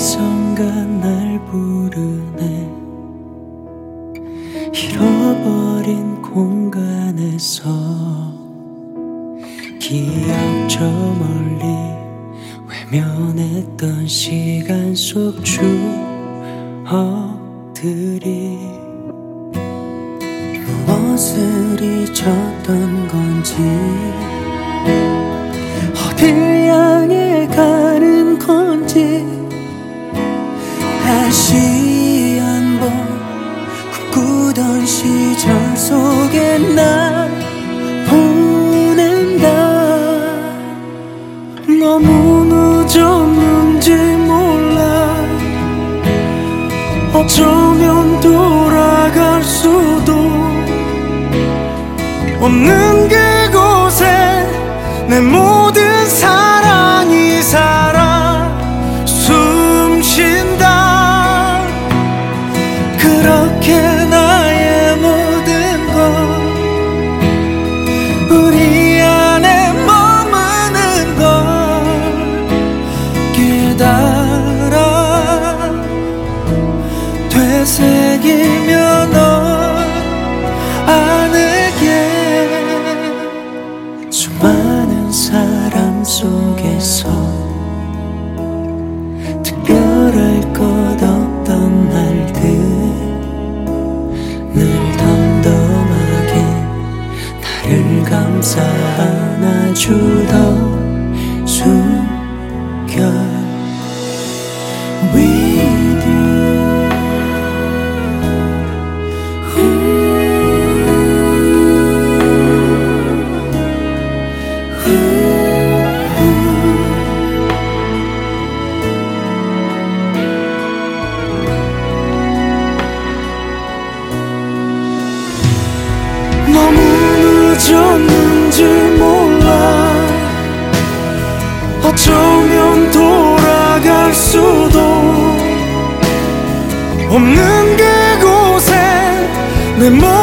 어디선가 날 부르네. 잃어버린 공간에서 기억 저 멀리 외면했던 시간 속 추억들이 무엇을 잊었던 건지 시절 속에 날 보낸다. 너무 늦었는지 몰라. 어쩌면 돌아갈 수도 없는 게 없는 그곳에 내 몸.